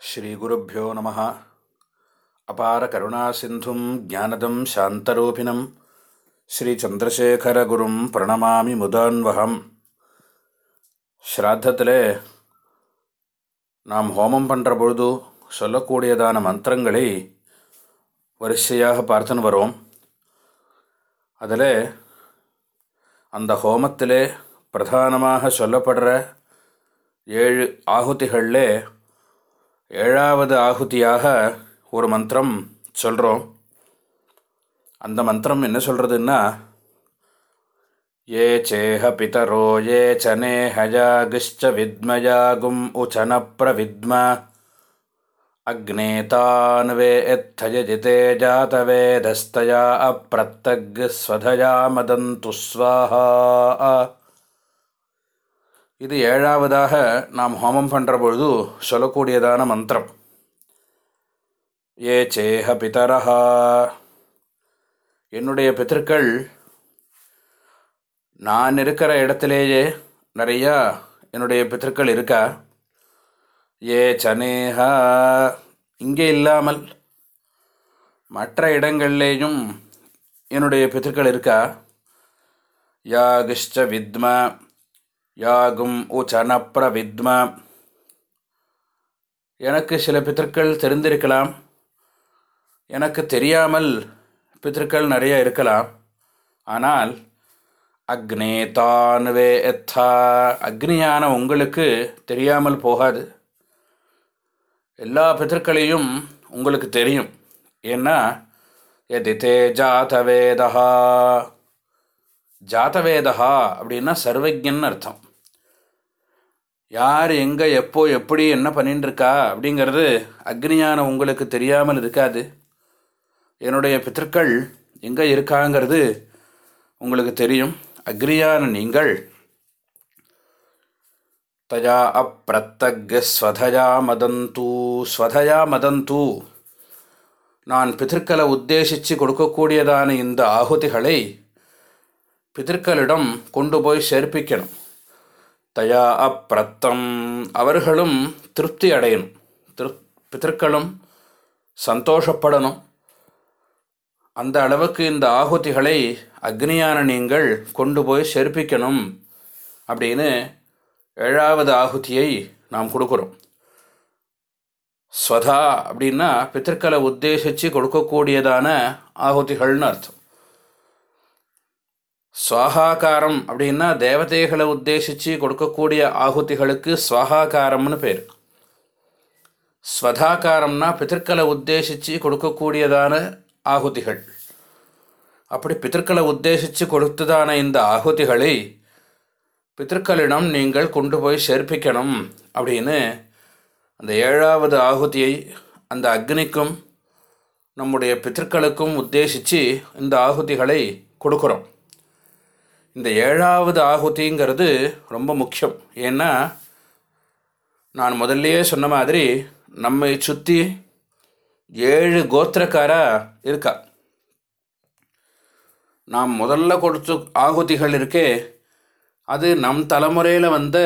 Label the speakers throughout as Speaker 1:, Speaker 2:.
Speaker 1: ஸ்ரீகுருப்போ நம. அபார கருணாசிந்தும் ஜானதம் சாந்தரூபிணம். ஸ்ரீச்சந்திரசேகரகுரும் பிரணமாமி முதான்வகம். ஸ்ராத்தத்தில் நாம் ஹோமம் பண்ணுற பொழுது சொல்லக்கூடியதான மந்திரங்களை வரிசையாக பார்த்துன்னு வரோம். அதில் அந்த ஹோமத்திலே பிரதானமாக சொல்லப்படுற ஏழு ஆகுதிகளில் ஏழாவது ஆகுதியாக ஒரு மந்திரம் சொல்கிறோம் அந்த மந்திரம் என்ன சொல்கிறதுன்னா ஏ சேஹ பிதரோ ஏ சனே ஹயாகிஷ்ச வித்மயாகும் உச்சன பிரவித்ம அக்னேதான்வே எத்தயஜிதே ஜாதவேதஸ்தயா அப்பிரத்தக் ஸ்வதயா மதந்து ஸ்வாஹா. இது ஏழாவதாக நாம் ஹோமம் பண்ணுற பொழுது சொல்லக்கூடியதான மந்திரம். ஏ சேஹ பிதரஹா. என்னுடைய பித்தர்கள் நான் இருக்கிற இடத்திலேயே நிறையா என்னுடைய பித்தர்கள் இருக்கா? ஏ சனேஹா. இங்கே இல்லாமல் மற்ற இடங்கள்லேயும் என்னுடைய பித்தர்கள் இருக்கா? யாகிஷ்ட வித்ம. யாகும் உச்சனப்ர வித்மா எனக்கு சில பித்தர்கள் தெரிந்திருக்கலாம். எனக்கு தெரியாமல் பித்தர்கள் நிறைய இருக்கலாம். ஆனால் அக்னே தானுவே எத்தா. அக்னியான உங்களுக்கு தெரியாமல் போகாது. எல்லா பித்தர்களையும் உங்களுக்கு தெரியும். ஏன்னா தே ஜாதவேதா ஜாதவேதா அப்படின்னா சர்வஜன் அர்த்தம். யார் எங்கே எப்போ எப்படி என்ன பண்ணின்னு இருக்கா அப்படிங்கிறது அக்னியான உங்களுக்கு தெரியாமல் இருக்காது. என்னுடைய பித்தர்கள் எங்கே இருக்காங்கிறது உங்களுக்கு தெரியும். அக்னியான நீங்கள் தயா அப்பிரத்தக் ஸ்வதயா மதந்தூ ஸ்வதயா மதந்தூ. நான் பிதற்களை உத்தேசித்து கொடுக்கக்கூடியதான இந்த ஆகுதிகளை பிதற்களிடம் கொண்டு போய் சேர்ப்பிக்கணும். தயா அப்பிரத்தம் அவர்களும் திருப்தி அடையணும். திரு பித்தர்களும் சந்தோஷப்படணும். அந்த அளவுக்கு இந்த ஆகுதிகளை அக்னியான நீங்கள் கொண்டு போய் சேர்ப்பிக்கணும் அப்படின்னு ஏழாவது ஆகுதியை நாம் கொடுக்குறோம். ஸ்வதா அப்படின்னா பித்தர்களை உத்தேசித்து கொடுக்கக்கூடியதான ஆகுதிகள்னு அர்த்தம். சுவாகாரம் அப்படின்னா தேவதைகளை உத்தேசித்து கொடுக்கக்கூடிய ஆகுதிகளுக்கு சுவாகாரம்னு பேர். ஸ்வதாகாரம்னா பித்தர்களை உத்தேசித்து கொடுக்கக்கூடியதான ஆகுதிகள். அப்படி பித்தர்களை உத்தேசித்து கொடுத்ததான இந்த ஆகுதிகளை பித்தர்களிடம் நீங்கள் கொண்டு போய் சேர்ப்பிக்கணும் அப்படின்னு அந்த ஏழாவது ஆகுதியை அந்த அக்னிக்கும் நம்முடைய பித்தர்களுக்கும் உத்தேசித்து இந்த ஆகுதிகளை கொடுக்குறோம். இந்த ஏழாவது ஆகுதிங்கிறது ரொம்ப முக்கியம். ஏன்னா நான் முதல்லையே சொன்ன மாதிரி நம்மை சுற்றி ஏழு கோத்திரக்காரா இருக்கா? நாம் முதல்ல கொடுத்த ஆகுதிகள் இருக்கே அது நம் தலைமுறையில் வந்த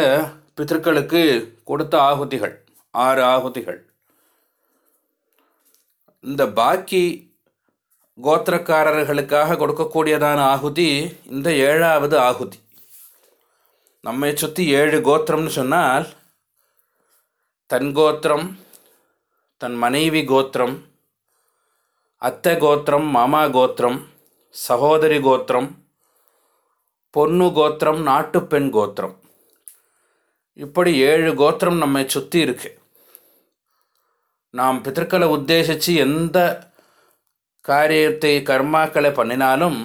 Speaker 1: பித்தர்களுக்கு கொடுத்த ஆகுதிகள் ஆறு ஆகுதிகள். இந்த பாக்கி கோத்திரக்காரர்களுக்காக கொடுக்கக்கூடியதான ஆகுதி இந்த ஏழாவது ஆகுதி. நம்மை சுற்றி ஏழு கோத்திரம்னு சொன்னால் தன் கோத்திரம் தன் மனைவி கோத்திரம் அத்தை கோத்திரம் மாமா கோத்திரம் சகோதரி கோத்திரம் பொண்ணு கோத்திரம் நாட்டுப்பெண் கோத்திரம். இப்படி ஏழு கோத்திரம் நம்மை சுற்றி இருக்கு. நாம் பித்தர்களை உத்தேசித்து எந்த காரியத்தை கர்மாக்களை பண்ணினாலும்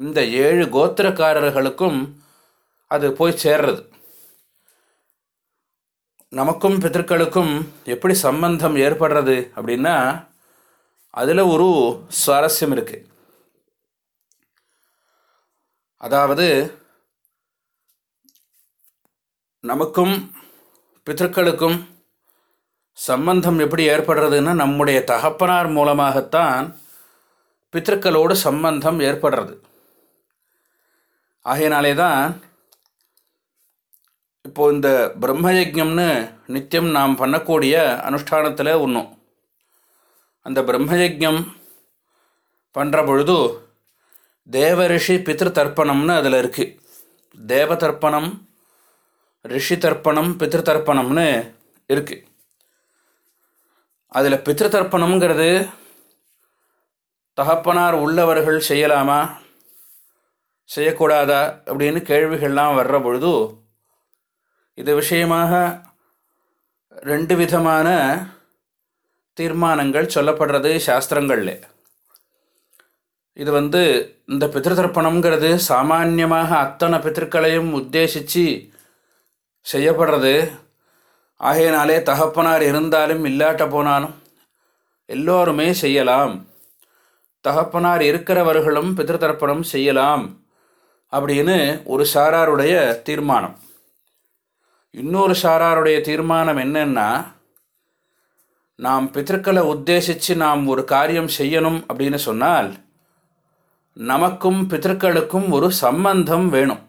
Speaker 1: இந்த ஏழு கோத்திரக்காரர்களுக்கும் அது போய் சேர்றது. நமக்கும் பித்தர்களுக்கும் எப்படி சம்பந்தம் ஏற்படுறது அப்படின்னா அதில் ஒரு சுவாரஸ்யம் இருக்குது அதாவது நமக்கும் பித்தர்களுக்கும் சம்பந்தம் எப்படி ஏற்படுறதுன்னா நம்முடைய தகப்பனார் மூலமாகத்தான் பித்திருக்களோடு சம்பந்தம் ஏற்படுறது. ஆகையினாலே தான் இப்போது இந்த பிரம்மயஜம்னு நித்தியம் நாம் பண்ணக்கூடிய அனுஷ்டானத்தில் ஒன்றும் அந்த பிரம்மயஜம் பண்ணுற பொழுது தேவரிஷி பித்ரு தர்ப்பணம்னு அதில் இருக்குது தேவ தர்ப்பணம் ரிஷி தர்ப்பணம் பித்ரு தர்ப்பணம்னு இருக்குது அதில் பித்ரு தர்ப்பணம்ங்கிறது தகப்பனார் உள்ளவர்கள் செய்யலாமா? செய்யக்கூடாதா? அப்படின்னு கேள்விகள்லாம் வர்ற பொழுது இது விஷயமாக ரெண்டு விதமான தீர்மானங்கள் சொல்லப்படுறது சாஸ்திரங்களில். இது வந்து இந்த பித்திருத்தர்ப்பணம்ங்கிறது சாமான்யமாக அத்தனை பித்திருக்களையும் உத்தேசித்து செய்யப்படுறது. ஆகையினாலே தகப்பனார் இருந்தாலும் இல்லாட்ட போனாலும் எல்லோருமே செய்யலாம். தகப்பனார் இருக்கிறவர்களும் பித்திருத்தர்ப்பணம் செய்யலாம் அப்படின்னு ஒரு சாராருடைய தீர்மானம். இன்னொரு சாராருடைய தீர்மானம் என்னென்னா நாம் பித்தர்களை உத்தேசித்து நாம் ஒரு காரியம் செய்யணும் அப்படின்னு சொன்னால் நமக்கும் பித்திருக்களுக்கும் ஒரு சம்பந்தம் வேணும்.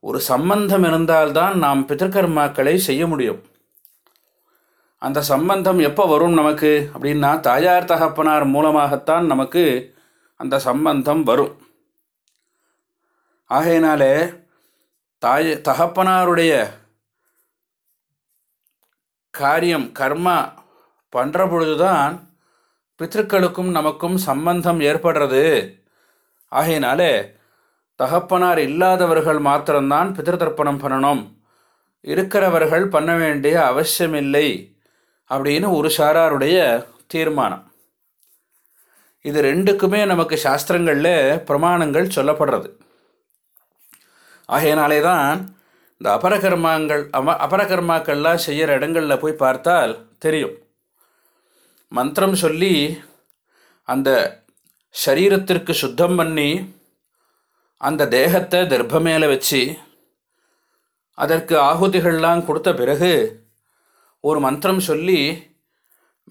Speaker 1: ஒரு சம்பந்தம் இருந்தால்தான் நாம் பித்திருக்கர்மாக்களை செய்ய முடியும். அந்த சம்பந்தம் எப்போ வரும் நமக்கு? அப்படின்னா தாயார் தகப்பனார் மூலமாகத்தான் நமக்கு அந்த சம்பந்தம் வரும். ஆகையினாலே தாய தகப்பனாருடைய காரியம் கர்மா பண்ணுற பொழுதுதான் பித்திருக்களுக்கும் நமக்கும் சம்பந்தம் ஏற்படுறது. ஆகையினாலே தகப்பனார் இல்லாதவர்கள் மாத்திரம்தான் பித்திருத்தர்ப்பணம் பண்ணணும். இருக்கிறவர்கள் பண்ண வேண்டிய அவசியமில்லை. அப்படின்னு ஒரு சாராருடைய தீர்மானம். இது ரெண்டுக்குமே நமக்கு சாஸ்திரங்களில் பிரமாணங்கள் சொல்லப்படுறது. ஆகையினாலே தான் இந்த அபரகர்மாங்கள் அம அபரகர்மாக்கள்லாம் செய்கிற இடங்களில் போய் பார்த்தால் தெரியும். மந்திரம் சொல்லி அந்த சரீரத்திற்கு சுத்தம் பண்ணி அந்த தேகத்தை தர்ப்ப மேலே வச்சு அதற்கு ஆகுதிகள்லாம் கொடுத்த பிறகு ஒரு மந்திரம் சொல்லி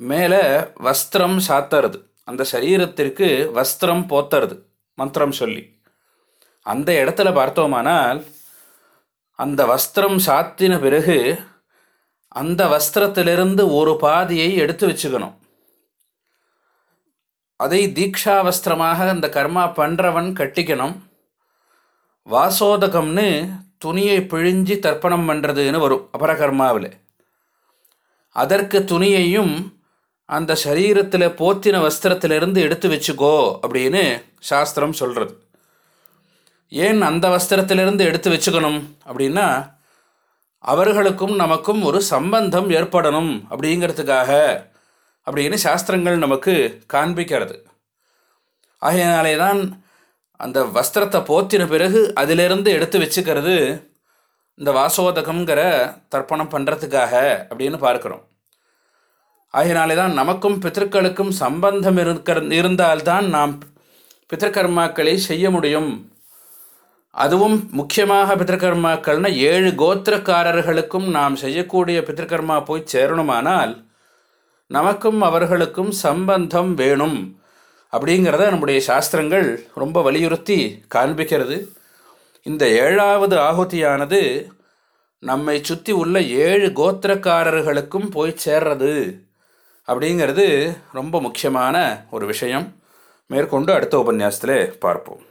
Speaker 1: மேலே வஸ்திரம் சாத்துறது. அந்த சரீரத்திற்கு வஸ்திரம் போத்துறது மந்திரம் சொல்லி. அந்த இடத்துல பார்த்தோமானால் அந்த வஸ்திரம் சாத்தின பிறகு அந்த வஸ்திரத்திலிருந்து ஒரு பாதியை எடுத்து வச்சுக்கணும். அதை தீக்ஷா வஸ்திரமாக அந்த கர்மா பண்ணுறவன் கட்டிக்கணும். வாசோதகம்னு துணியை பிழிஞ்சி தர்ப்பணம் பண்ணுறதுன்னு வரும் அபரகர்மாவில். அதற்கு துணியையும் அந்த சரீரத்தில் போத்தின வஸ்திரத்திலிருந்து எடுத்து வச்சுக்கோ அப்படின்னு சாஸ்திரம் சொல்கிறது ஏன் அந்த வஸ்திரத்திலிருந்து எடுத்து வச்சுக்கணும் அப்படின்னா அவர்களுக்கும் நமக்கும் ஒரு சம்பந்தம் ஏற்படணும் அப்படிங்கிறதுக்காக அப்படின்னு சாஸ்திரங்கள் நமக்கு காண்பிக்கிறது. ஆகையினாலே தான் அந்த வஸ்திரத்தை போத்தின பிறகு அதிலிருந்து எடுத்து வச்சுக்கிறது இந்த வாசோதகம்ங்கிற தர்ப்பணம் பண்ணுறதுக்காக அப்படின்னு பார்க்குறோம். ஆகையினாலே தான் நமக்கும் பித்திருக்களுக்கும் சம்பந்தம் இருக்கிற இருந்தால்தான் நாம் பித்திருக்கர்மாக்களை செய்ய முடியும். அதுவும் முக்கியமாக பித்திருக்கர்மாக்கள்னா ஏழு கோத்திரக்காரர்களுக்கும் நாம் செய்யக்கூடிய பித்திருக்கர்மா போய் சேரணுமானால் நமக்கும் அவர்களுக்கும் சம்பந்தம் வேணும். அப்படிங்கிறத நம்முடைய சாஸ்திரங்கள் ரொம்ப வலியுறுத்தி காண்பிக்கிறது. இந்த ஏழாவது ஆகுதியானது நம்மை சுற்றி உள்ள ஏழு கோத்திரக்காரர்களுக்கும் போய் சேர்றது அப்படிங்கிறது ரொம்ப முக்கியமான ஒரு விஷயம். மேற்கொண்டு அடுத்த உபன்யாசத்தில் பார்ப்போம்.